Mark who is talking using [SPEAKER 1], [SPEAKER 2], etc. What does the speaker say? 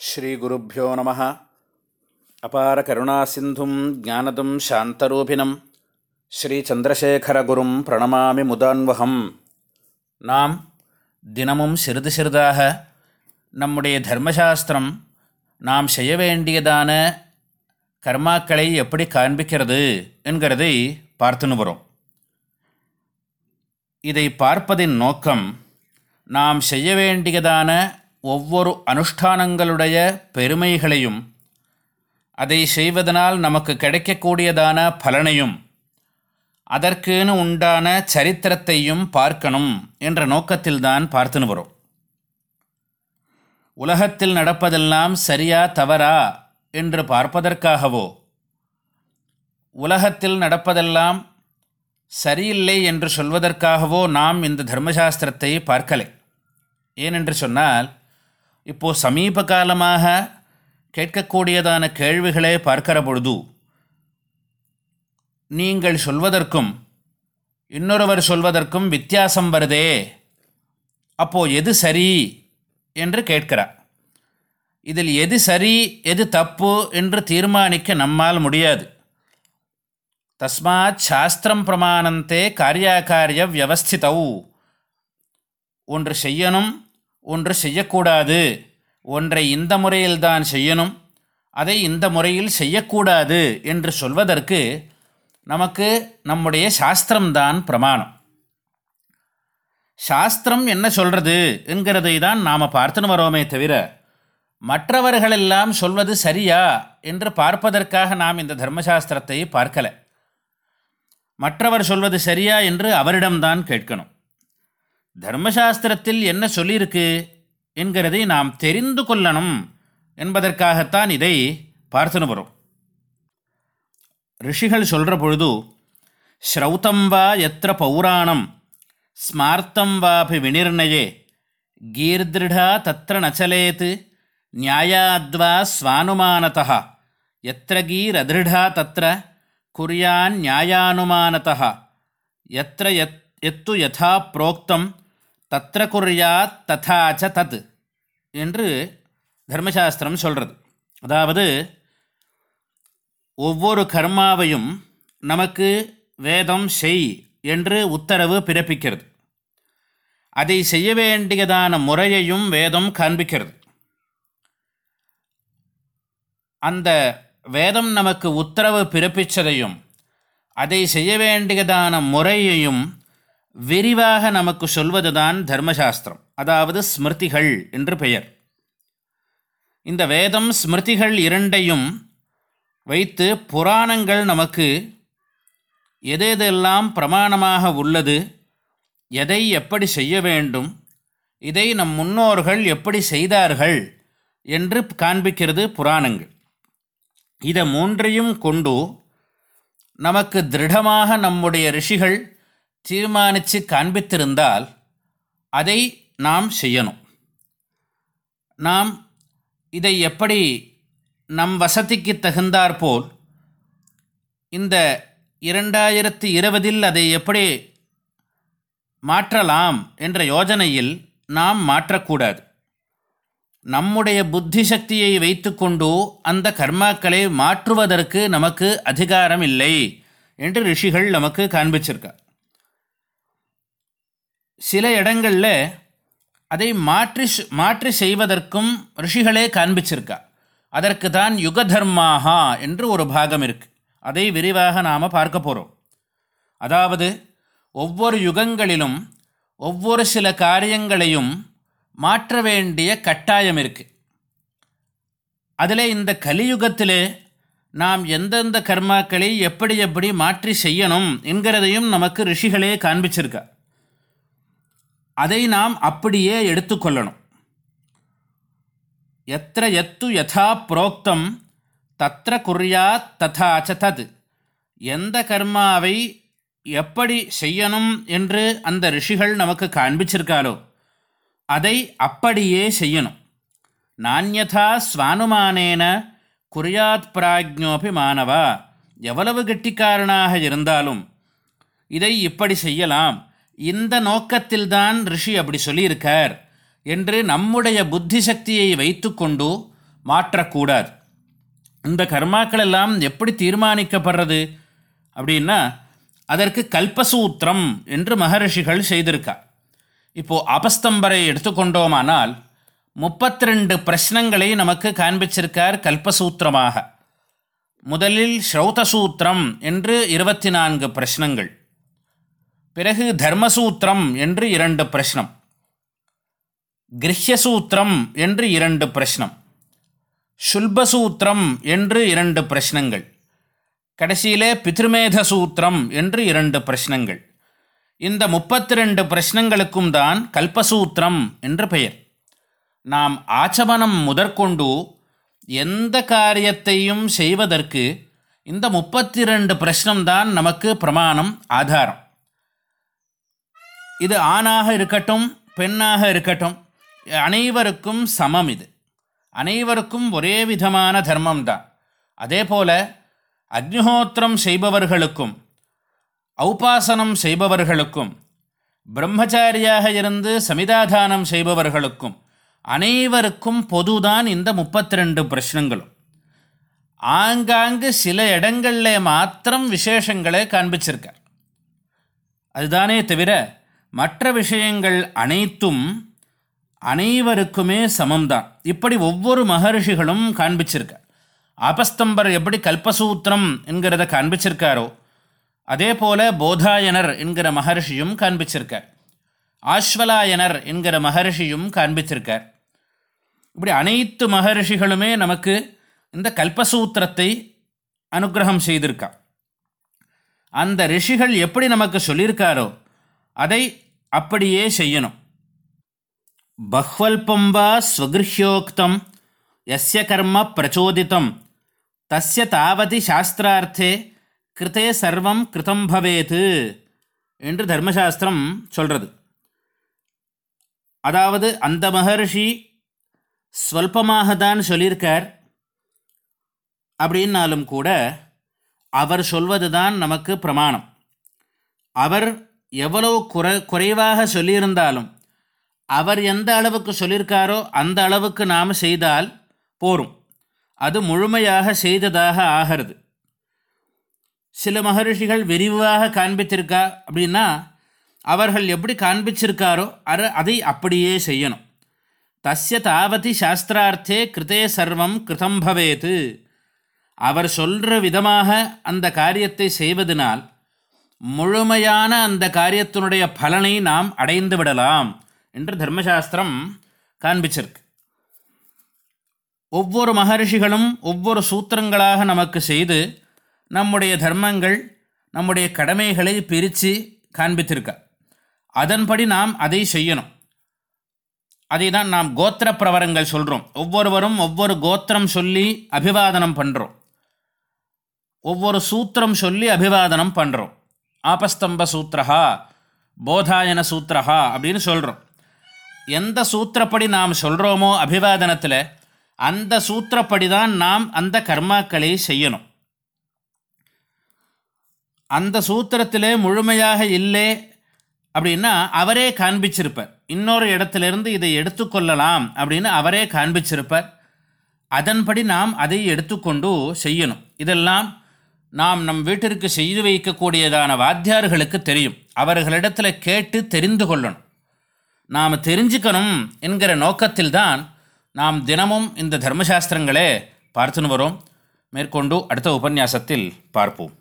[SPEAKER 1] ஸ்ரீகுருப்போ நம. அபார கருணாசிந்தும் ஜானதும் சாந்தரூபிணம். ஸ்ரீச்சந்திரசேகரகுரும் பிரணமாமி முதான்வகம். நாம் தினமும் சிறிது சிறிதாக நம்முடைய தர்மசாஸ்திரம் நாம் செய்ய வேண்டியதான கர்மாக்களை எப்படி காண்பிக்கிறது என்கிறதை பார்த்துன்னு வரும். இதை பார்ப்பதின் நோக்கம் நாம் செய்ய வேண்டியதான ஒவ்வொரு அனுஷ்டானங்களுடைய பெருமைகளையும் அதை செய்வதனால் நமக்கு கிடைக்கக்கூடியதான பலனையும் அதற்குன்னு உண்டான சரித்திரத்தையும் பார்க்கணும் என்ற நோக்கத்தில்தான் பார்த்துன்னு வரும். உலகத்தில் நடப்பதெல்லாம் சரியா தவறா என்று பார்ப்பதற்காகவோ உலகத்தில் நடப்பதெல்லாம் சரியில்லை என்று சொல்வதற்காகவோ நாம் இந்த தர்மசாஸ்திரத்தை பார்க்கலை. ஏனென்று சொன்னால் இப்போது சமீப காலமாக கேட்கக்கூடியதான கேள்விகளை பார்க்கிற பொழுது நீங்கள் சொல்வதற்கும் இன்னொருவர் சொல்வதற்கும் வித்தியாசம் வருதே அப்போது எது சரி என்று கேட்கிறார். இதில் எது சரி எது தப்பு என்று தீர்மானிக்க நம்மால் முடியாது. தஸ்மாத் சாஸ்திரம் பிரமாணந்தே காரியாக்காரிய வியவஸ்திதவு ஒன்று செய்யணும் ஒன்று செய்யக்கூடாது. ஒன்றை இந்த முறையில்தான் செய்யணும். அதை இந்த முறையில் செய்யக்கூடாது என்று சொல்வதற்கு நமக்கு நம்முடைய சாஸ்திரம்தான் பிரமாணம். சாஸ்திரம் என்ன சொல்கிறது என்கிறதை தான் நாம் பார்த்துன்னு வரோமே தவிர மற்றவர்களெல்லாம் சொல்வது சரியா என்று பார்ப்பதற்காக நாம் இந்த தர்மசாஸ்திரத்தை பார்க்கலை. மற்றவர் சொல்வது சரியா என்று அவரிடம்தான் கேட்கணும். தர்மசாஸ்திரத்தில் என்ன சொல்லியிருக்கு என்கிறதை நாம் தெரிந்து கொள்ளணும் என்பதற்காகத்தான் இதை பார்த்துன்னு வரும் ரிஷிகள் சொல்கிற பொழுது ஸ்ரௌத்தம் வா எத்திர பௌராணம் ஸ்மார்த்தம் வாபி வினிர்ணயே கீர்திருடா தத்திர நச்சலேத்து நியாயாத்வா ஸ்வானுமானதா எத்திர கீரதிருடா தத்திர குரியான் நியாயானுமானதா எத்திர எத் எத்து யதா புரோக்தம் தத்திர குர்யாத் ததாச்ச தத் என்று தர்மசாஸ்திரம் சொல்கிறது அதாவது ஒவ்வொரு கர்மாவையும் நமக்கு வேதம் செய் என்று உத்தரவு பிறப்பிக்கிறது. அதை செய்ய வேண்டியதான முறையையும் வேதம் காண்பிக்கிறது. அந்த வேதம் நமக்கு உத்தரவு பிறப்பித்ததையும் அதை செய்ய வேண்டியதான முறையையும் விரிவாக நமக்கு சொல்வதுதான் தர்மசாஸ்திரம் அதாவது ஸ்மிருதிகள் என்று பெயர். இந்த வேதம் ஸ்மிருதிகள் இரண்டையும் வைத்து புராணங்கள் நமக்கு எதெதெல்லாம் பிரமாணமாக உள்ளது எதை எப்படி செய்ய வேண்டும் இதை நம் முன்னோர்கள் எப்படி செய்தார்கள் என்று காண்பிக்கிறது புராணங்கள். இதை மூன்றையும் கொண்டு நமக்கு திருடமாக நம்முடைய ரிஷிகள் தீர்மானித்து காண்பித்திருந்தால் அதை நாம் செய்யணும். நாம் இதை எப்படி நம் வசதிக்கு தகுந்தாற்போல் இந்த இரண்டாயிரத்து இருபதில் அதை எப்படி மாற்றலாம் என்ற யோஜனையில் நாம் மாற்றக்கூடாது. நம்முடைய புத்தி சக்தியை வைத்துக்கொண்டு அந்த கர்மாக்களை மாற்றுவதற்கு நமக்கு அதிகாரம் இல்லை என்று ரிஷிகள் நமக்கு காண்பிச்சிருக்கார். சில இடங்களில் அதை மாற்றி மாற்றி செய்வதற்கும் ரிஷிகளே காண்பிச்சிருக்கா. அதற்கு தான் யுக தர்மாகா என்று ஒரு பாகம் இருக்குது அதை விரிவாக நாம் பார்க்க போகிறோம் அதாவது ஒவ்வொரு யுகங்களிலும் ஒவ்வொரு சில காரியங்களையும் மாற்ற வேண்டிய கட்டாயம் இருக்குது அதில் இந்த கலியுகத்தில் நாம் எந்தெந்த கர்மாக்களை எப்படி எப்படி மாற்றி செய்யணும் என்கிறதையும் நமக்கு ரிஷிகளே காண்பிச்சிருக்கா. அதை நாம் அப்படியே எடுத்துக்கொள்ளணும். எத்த எத்து யதா புரோக்தம் தத்திர குறியாத் ததாச்ச தத். எந்த கர்மாவை எப்படி செய்யணும் என்று அந்த ரிஷிகள் நமக்கு காண்பிச்சிருக்காரோ அதை அப்படியே செய்யணும். நானியதா ஸ்வானுமானேன குறியாத் பிராஜ்யோபி மாணவா எவ்வளவு கெட்டிக்காரனாக இருந்தாலும் இதை இப்படி செய்யலாம். இந்த நோக்கத்தில்தான் ரிஷி அப்படி சொல்லியிருக்கார் என்று நம்முடைய புத்தி சக்தியை வைத்துக்கொண்டு மாற்றக்கூடாது. இந்த கர்மாக்கள் எல்லாம் எப்படி தீர்மானிக்கப்படுறது? அப்படின்னா அதற்கு கல்பசூத்திரம் என்று மகரிஷிகள் செய்திருக்கா இப்போது அபஸ்தம்பரை எடுத்துக்கொண்டோமானால் முப்பத்தி ரெண்டு நமக்கு காண்பிச்சிருக்கார் கல்பசூத்திரமாக. முதலில் ஸ்ரௌதசூத்திரம் என்று இருபத்தி நான்கு பிரச்சனங்கள் பிறகு தர்மசூத்திரம் என்று இரண்டு பிரஷ்னம். கிரஹ்யசூத்திரம் என்று இரண்டு பிரஷ்னம். சுல்பசூத்திரம் என்று இரண்டு பிரஷ்னங்கள். கடைசியிலே பிதிருமேத சூத்திரம் என்று இரண்டு பிரஷ்னங்கள். இந்த முப்பத்தி ரெண்டு பிரஷ்னங்களுக்கும் தான் கல்பசூத்திரம் என்று பெயர். நாம் ஆச்சமனம் முதற்கொண்டு எந்த காரியத்தையும் செய்வதற்கு இந்த முப்பத்தி ரெண்டு பிரஷ்னம்தான் நமக்கு பிரமாணம் ஆதாரம். இது ஆணாக இருக்கட்டும் பெண்ணாக இருக்கட்டும் அனைவருக்கும் சமம் இது. அனைவருக்கும் ஒரே விதமான தர்மம் தான். அதே போல அக்னிஹோத்திரம் செய்பவர்களுக்கும் ஔபாசனம் செய்பவர்களுக்கும் பிரம்மச்சாரியாக இருந்து சமிதாதானம் செய்பவர்களுக்கும் அனைவருக்கும் பொதுதான் இந்த முப்பத்தி ரெண்டு பிரச்சனங்களும் ஆங்காங்கு சில இடங்களில் மாத்திரம் விசேஷங்களை காண்பிச்சிருக்கார். அதுதானே தவிர மற்ற விஷயங்கள் அனைத்தும் அனைவருக்குமே சமம்தான். இப்படி ஒவ்வொரு மகர்ஷிகளும் காண்பிச்சிருக்க. ஆபஸ்தம்பர் எப்படி கல்பசூத்திரம் என்கிறத காண்பிச்சிருக்காரோ அதே போல போதாயனர் என்கிற மகர்ஷியும் காண்பிச்சிருக்கார் ஆஸ்வலாயனர் என்கிற மகர்ஷியும் காண்பிச்சிருக்கார் இப்படி அனைத்து மகர்ஷிகளுமே நமக்கு இந்த கல்பசூத்திரத்தை அனுகிரகம் செய்திருக்கா. அந்த ரிஷிகள் எப்படி நமக்கு சொல்லியிருக்காரோ அதை அப்படியே செய்யணும். பஹ்வல்பம் வா ஸ்வகிருஹ்யோக்தம் எஸ்ய கர்ம பிரச்சோதித்தம் தஸ்ய தாவதி சாஸ்திரார்த்தே கிருத்தே சர்வம் கிருதம் பவேத்து என்று தர்மசாஸ்திரம் சொல்கிறது அதாவது அந்த மகர்ஷி ஸ்வல்பமாக தான் சொல்லியிருக்கார். அப்படின்னாலும் கூட அவர் சொல்வது தான் நமக்கு பிரமாணம். அவர் எவ்வளவு குறை குறைவாக சொல்லியிருந்தாலும் அவர் எந்த அளவுக்கு சொல்லியிருக்காரோ அந்த அளவுக்கு நாம் செய்தால் போரும். அது முழுமையாக செய்ததாக ஆகிறது. சில மகரிஷிகள் விரிவாக காண்பித்திருக்கா அப்படின்னா அவர்கள் எப்படி காண்பிச்சிருக்காரோ அற அதை அப்படியே செய்யணும். தஸ்ய தாவதி சாஸ்திரார்த்தே கிருத்தே சர்வம் கிருதம் பவேத்து அவர் சொல்கிற விதமாக அந்த காரியத்தை செய்வதனால் முழுமையான அந்த காரியத்தினுடைய பலனை நாம் அடைந்து விடலாம் என்று தர்மசாஸ்திரம் காண்பிச்சிருக்கு. ஒவ்வொரு மகர்ஷிகளும் ஒவ்வொரு சூத்திரங்களாக நமக்கு செய்து நம்முடைய தர்மங்கள் நம்முடைய கடமைகளை பிரித்து காண்பித்திருக்க. அதன்படி நாம் அதை செய்யணும். அதை தான் நாம் கோத்திர பிரவரங்கள் சொல்கிறோம் ஒவ்வொருவரும் ஒவ்வொரு கோத்திரம் சொல்லி அபிவாதனம் பண்ணுறோம் ஒவ்வொரு சூத்திரம் சொல்லி அபிவாதனம் பண்ணுறோம் ஆபஸ்தம்ப சூத்திரா போதாயன சூத்திரா அப்படின்னு சொல்கிறோம் எந்த சூத்திரப்படி நாம் சொல்கிறோமோ அபிவாதனத்தில் அந்த சூத்திரப்படி தான் நாம் அந்த கர்மாக்களை செய்யணும். அந்த சூத்திரத்திலே முழுமையாக இல்லை அப்படின்னா அவரே காண்பிச்சிருப்பார். இன்னொரு இடத்துலேருந்து இதை எடுத்துக்கொள்ளலாம் அப்படின்னு அவரே காண்பிச்சிருப்பார். அதன்படி நாம் அதை எடுத்துக்கொண்டு செய்யணும். இதெல்லாம் நாம் நம் வீட்டிற்கு செய்து வைக்கக்கூடியதான வாத்தியார்களுக்கு தெரியும். அவர்களிடத்தில் கேட்டு தெரிந்து கொள்ளணும். நாம் தெரிஞ்சுக்கணும் என்கிற நோக்கத்தில்தான் நாம் தினமும் இந்த தர்மசாஸ்திரங்களே பார்த்துன்னு வரோம். மேற்கொண்டு அடுத்த உபன்யாசத்தில் பார்ப்போம்.